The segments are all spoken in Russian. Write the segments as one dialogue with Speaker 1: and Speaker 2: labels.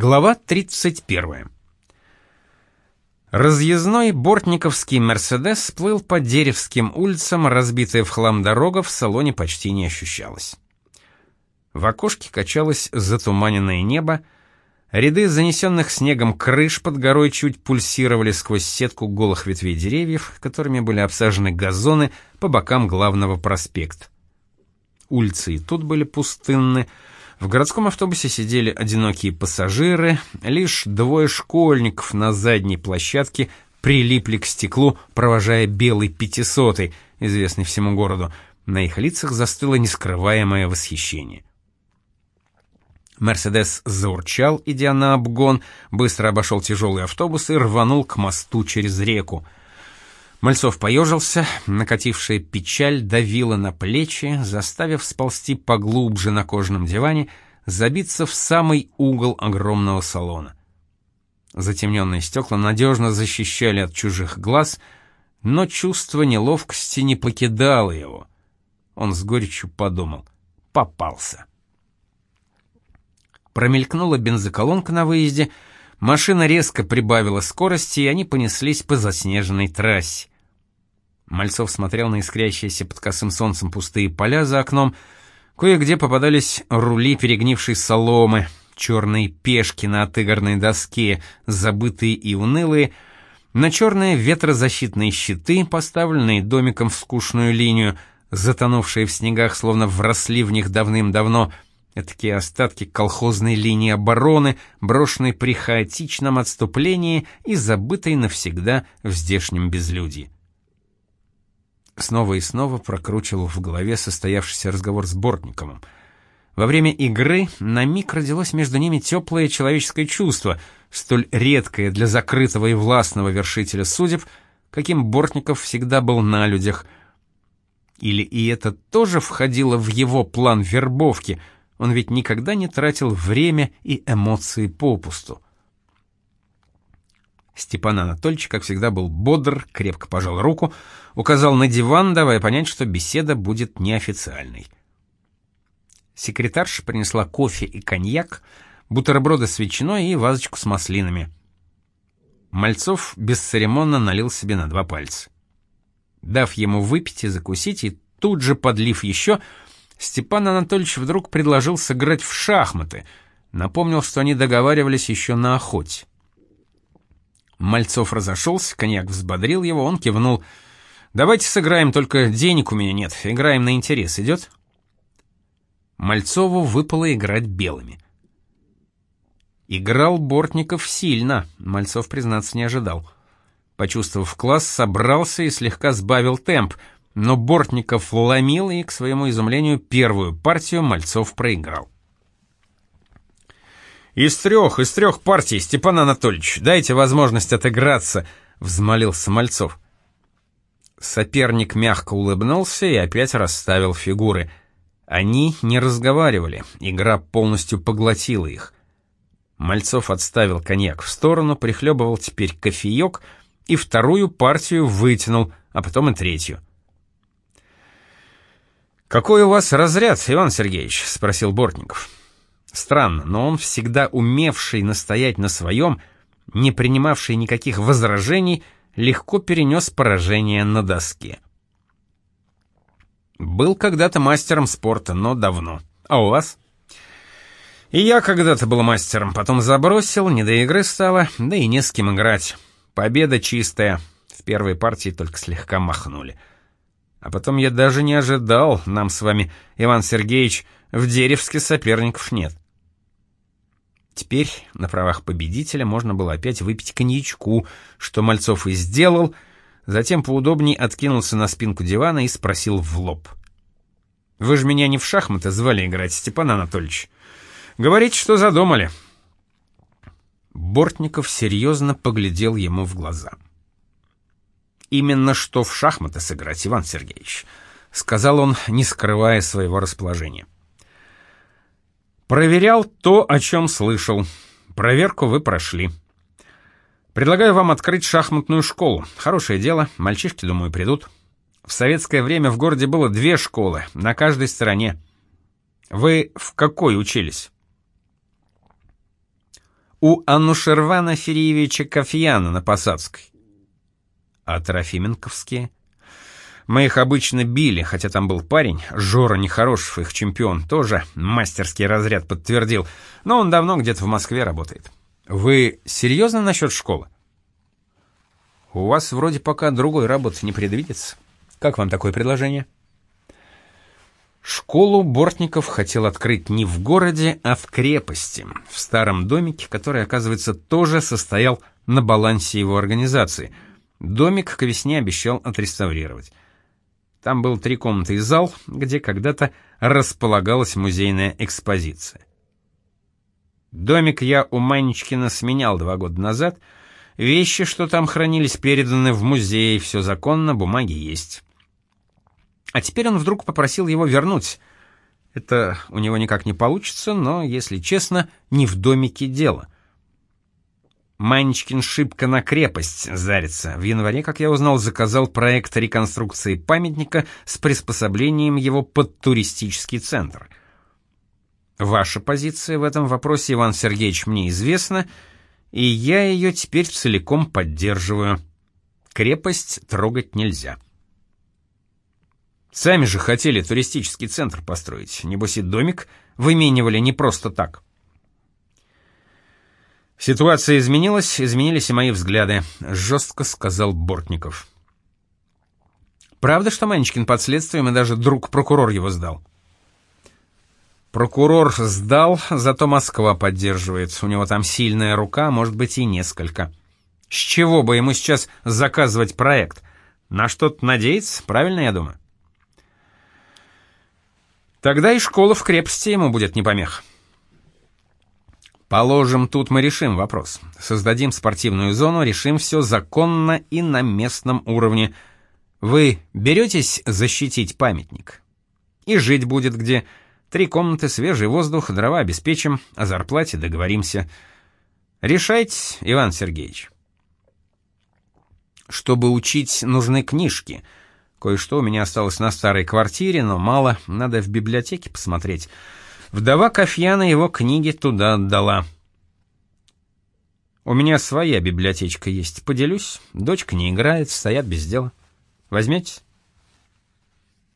Speaker 1: Глава 31. Разъездной бортниковский «Мерседес» плыл по Деревским улицам, разбитая в хлам дорога в салоне почти не ощущалась. В окошке качалось затуманенное небо, ряды занесенных снегом крыш под горой чуть пульсировали сквозь сетку голых ветвей деревьев, которыми были обсажены газоны по бокам главного проспекта. Улицы и тут были пустынны, в городском автобусе сидели одинокие пассажиры, лишь двое школьников на задней площадке прилипли к стеклу, провожая белый пятисотый, известный всему городу. На их лицах застыло нескрываемое восхищение. Мерседес заурчал, идя на обгон, быстро обошел тяжелый автобус и рванул к мосту через реку — Мальцов поежился, накатившая печаль давила на плечи, заставив сползти поглубже на кожаном диване, забиться в самый угол огромного салона. Затемненные стекла надежно защищали от чужих глаз, но чувство неловкости не покидало его. Он с горечью подумал — попался. Промелькнула бензоколонка на выезде — Машина резко прибавила скорости, и они понеслись по заснеженной трассе. Мальцов смотрел на искрящиеся под косым солнцем пустые поля за окном. Кое-где попадались рули перегнившей соломы, черные пешки на отыгранной доске, забытые и унылые, на черные ветрозащитные щиты, поставленные домиком в скучную линию, затонувшие в снегах, словно вросли в них давным-давно — Такие остатки колхозной линии обороны, брошенной при хаотичном отступлении и забытой навсегда в здешнем безлюдье. Снова и снова прокручивал в голове состоявшийся разговор с Бортниковым. Во время игры на миг родилось между ними теплое человеческое чувство, столь редкое для закрытого и властного вершителя судеб, каким Бортников всегда был на людях. Или и это тоже входило в его план вербовки — он ведь никогда не тратил время и эмоции попусту. Степан Анатольевич, как всегда, был бодр, крепко пожал руку, указал на диван, давая понять, что беседа будет неофициальной. Секретарша принесла кофе и коньяк, бутерброды с ветчиной и вазочку с маслинами. Мальцов бесцеремонно налил себе на два пальца. Дав ему выпить и закусить, и тут же подлив еще, Степан Анатольевич вдруг предложил сыграть в шахматы, напомнил, что они договаривались еще на охоте. Мальцов разошелся, коньяк взбодрил его, он кивнул. «Давайте сыграем, только денег у меня нет, играем на интерес, идет?» Мальцову выпало играть белыми. Играл Бортников сильно, Мальцов, признаться, не ожидал. Почувствовав класс, собрался и слегка сбавил темп — но Бортников ломил и, к своему изумлению, первую партию Мальцов проиграл. «Из трех, из трех партий, Степан Анатольевич, дайте возможность отыграться», — взмолился Мальцов. Соперник мягко улыбнулся и опять расставил фигуры. Они не разговаривали, игра полностью поглотила их. Мальцов отставил коньяк в сторону, прихлебывал теперь кофеек и вторую партию вытянул, а потом и третью. «Какой у вас разряд, Иван Сергеевич?» — спросил Бортников. Странно, но он, всегда умевший настоять на своем, не принимавший никаких возражений, легко перенес поражение на доске. «Был когда-то мастером спорта, но давно. А у вас?» «И я когда-то был мастером, потом забросил, не до игры стало, да и не с кем играть. Победа чистая. В первой партии только слегка махнули». А потом я даже не ожидал, нам с вами, Иван Сергеевич, в Деревске соперников нет. Теперь на правах победителя можно было опять выпить коньячку, что Мальцов и сделал, затем поудобнее откинулся на спинку дивана и спросил в лоб. «Вы же меня не в шахматы звали играть, Степан Анатольевич. Говорите, что задумали». Бортников серьезно поглядел ему в глаза. — именно что в шахматы сыграть, Иван Сергеевич», — сказал он, не скрывая своего расположения. «Проверял то, о чем слышал. Проверку вы прошли. Предлагаю вам открыть шахматную школу. Хорошее дело, мальчишки, думаю, придут. В советское время в городе было две школы, на каждой стороне. Вы в какой учились?» у Аннушервана Фериевича Кофьяна на Посадской. А Трофименковские? Мы их обычно били, хотя там был парень, Жора Нехорошев, их чемпион, тоже мастерский разряд подтвердил, но он давно где-то в Москве работает. Вы серьезно насчет школы? У вас вроде пока другой работы не предвидится. Как вам такое предложение? Школу Бортников хотел открыть не в городе, а в крепости, в старом домике, который, оказывается, тоже состоял на балансе его организации. Домик к весне обещал отреставрировать. Там был три комнаты и зал, где когда-то располагалась музейная экспозиция. Домик я у Манечкина сменял два года назад. Вещи, что там хранились, переданы в музей, все законно, бумаги есть. А теперь он вдруг попросил его вернуть. Это у него никак не получится, но, если честно, не в домике дело — Манечкин шибко на крепость зарится. В январе, как я узнал, заказал проект реконструкции памятника с приспособлением его под туристический центр. Ваша позиция в этом вопросе, Иван Сергеевич, мне известна, и я ее теперь целиком поддерживаю. Крепость трогать нельзя. Сами же хотели туристический центр построить. Небось и домик выменивали не просто так. Ситуация изменилась, изменились и мои взгляды, жестко сказал Бортников. Правда, что Манечкин под следствием и даже друг прокурор его сдал? Прокурор сдал, зато Москва поддерживает. У него там сильная рука, может быть и несколько. С чего бы ему сейчас заказывать проект? На что-то надеяться, правильно я думаю? Тогда и школа в крепости ему будет не помех. Положим, тут мы решим вопрос. Создадим спортивную зону, решим все законно и на местном уровне. Вы беретесь защитить памятник? И жить будет где. Три комнаты, свежий воздух, дрова обеспечим, о зарплате договоримся. Решайте, Иван Сергеевич. Чтобы учить, нужны книжки. Кое-что у меня осталось на старой квартире, но мало, надо в библиотеке посмотреть. Вдова Кофьяна его книги туда отдала. У меня своя библиотечка есть, поделюсь. Дочка не играет, стоят без дела. Возьмете?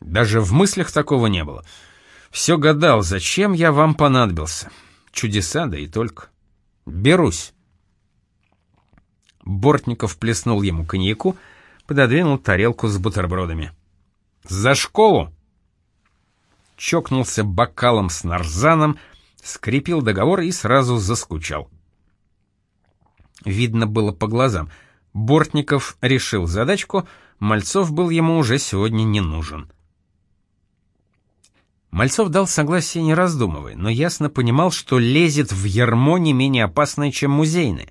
Speaker 1: Даже в мыслях такого не было. Все гадал, зачем я вам понадобился. Чудеса, да и только. Берусь. Бортников плеснул ему коньяку, пододвинул тарелку с бутербродами. «За школу!» Чокнулся бокалом с нарзаном, скрепил договор и сразу заскучал. Видно было по глазам. Бортников решил задачку, Мальцов был ему уже сегодня не нужен. Мальцов дал согласие не раздумывая, но ясно понимал, что лезет в ярмо не менее опасное, чем музейное.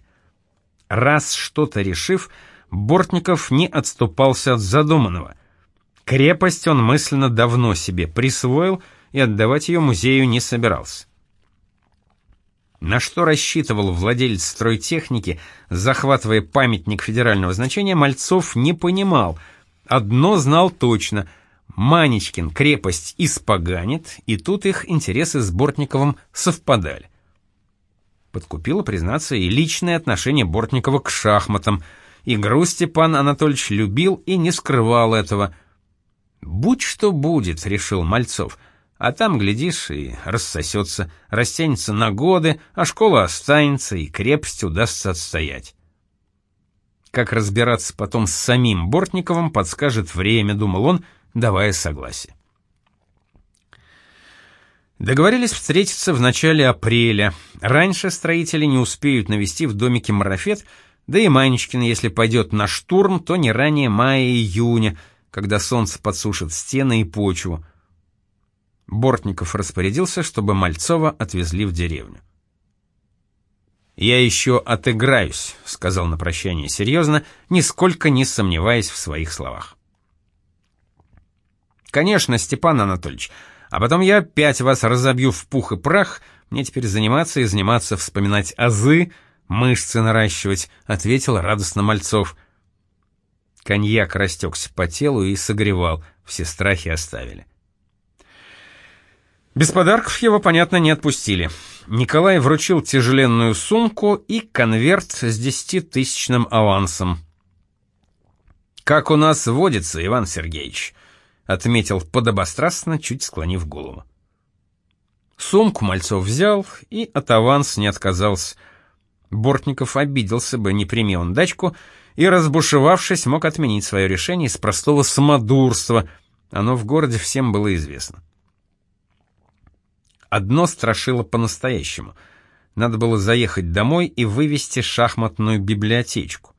Speaker 1: Раз что-то решив, Бортников не отступался от задуманного — Крепость он мысленно давно себе присвоил и отдавать ее музею не собирался. На что рассчитывал владелец стройтехники, захватывая памятник федерального значения, Мальцов не понимал. Одно знал точно — Манечкин крепость испоганит, и тут их интересы с Бортниковым совпадали. Подкупило, признаться, и личное отношение Бортникова к шахматам. Игру Степан Анатольевич любил и не скрывал этого — «Будь что будет», — решил Мальцов. «А там, глядишь, и рассосется, растянется на годы, а школа останется, и крепость удастся отстоять». Как разбираться потом с самим Бортниковым, подскажет время, думал он, давая согласие. Договорились встретиться в начале апреля. Раньше строители не успеют навести в домике марафет, да и Манечкин, если пойдет на штурм, то не ранее мая-июня — когда солнце подсушит стены и почву. Бортников распорядился, чтобы Мальцова отвезли в деревню. «Я еще отыграюсь», — сказал на прощание серьезно, нисколько не сомневаясь в своих словах. «Конечно, Степан Анатольевич, а потом я опять вас разобью в пух и прах, мне теперь заниматься и заниматься, вспоминать азы, мышцы наращивать», — ответил радостно Мальцов. Коньяк растекся по телу и согревал, все страхи оставили. Без подарков его, понятно, не отпустили. Николай вручил тяжеленную сумку и конверт с десятитысячным авансом. «Как у нас водится, Иван Сергеевич», — отметил подобострастно, чуть склонив голову. Сумку Мальцов взял и от аванс не отказался. Бортников обиделся бы, не прими он дачку, и, разбушевавшись, мог отменить свое решение из простого самодурства. Оно в городе всем было известно. Одно страшило по-настоящему. Надо было заехать домой и вывести шахматную библиотечку.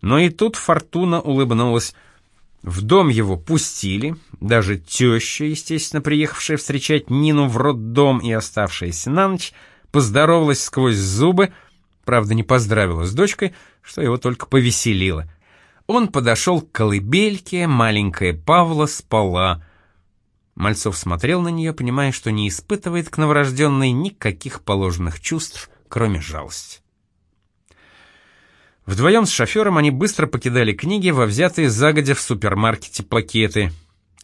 Speaker 1: Но и тут Фортуна улыбнулась. В дом его пустили, даже теща, естественно, приехавшая встречать Нину в роддом и оставшаяся на ночь, поздоровалась сквозь зубы, правда, не поздравила с дочкой, что его только повеселило. Он подошел к колыбельке, маленькая Павла спала. Мальцов смотрел на нее, понимая, что не испытывает к новорожденной никаких положенных чувств, кроме жалости. Вдвоем с шофером они быстро покидали книги во взятые загодя в супермаркете пакеты.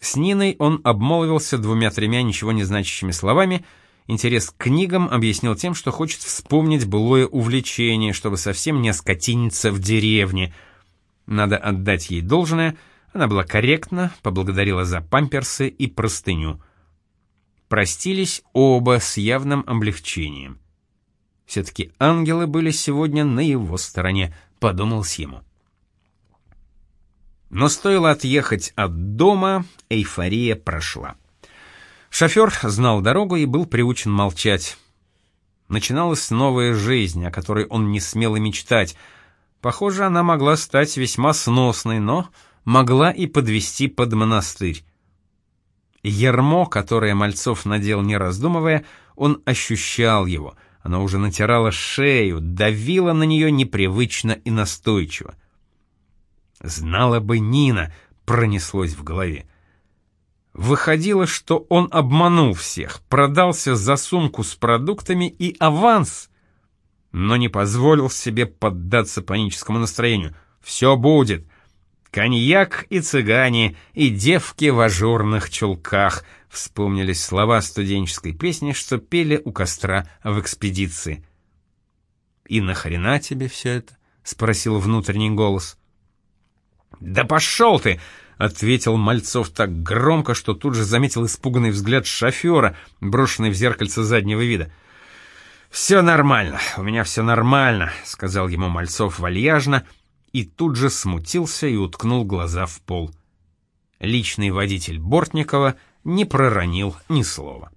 Speaker 1: С Ниной он обмолвился двумя-тремя ничего не значащими словами. Интерес к книгам объяснил тем, что хочет вспомнить былое увлечение, чтобы совсем не оскотиниться в деревне. Надо отдать ей должное, она была корректна, поблагодарила за памперсы и простыню. Простились оба с явным облегчением. Все-таки ангелы были сегодня на его стороне — подумалось ему. Но стоило отъехать от дома, эйфория прошла. Шофер знал дорогу и был приучен молчать. Начиналась новая жизнь, о которой он не смел и мечтать. Похоже, она могла стать весьма сносной, но могла и подвести под монастырь. Ермо, которое Мальцов надел не раздумывая, он ощущал его — она уже натирала шею, давила на нее непривычно и настойчиво. «Знала бы Нина», — пронеслось в голове. Выходило, что он обманул всех, продался за сумку с продуктами и аванс, но не позволил себе поддаться паническому настроению. «Все будет. Коньяк и цыгане, и девки в ажурных чулках», Вспомнились слова студенческой песни, что пели у костра в экспедиции. «И нахрена тебе все это?» — спросил внутренний голос. «Да пошел ты!» — ответил Мальцов так громко, что тут же заметил испуганный взгляд шофера, брошенный в зеркальце заднего вида. «Все нормально, у меня все нормально», — сказал ему Мальцов вальяжно, и тут же смутился и уткнул глаза в пол. Личный водитель Бортникова — не проронил ни слова.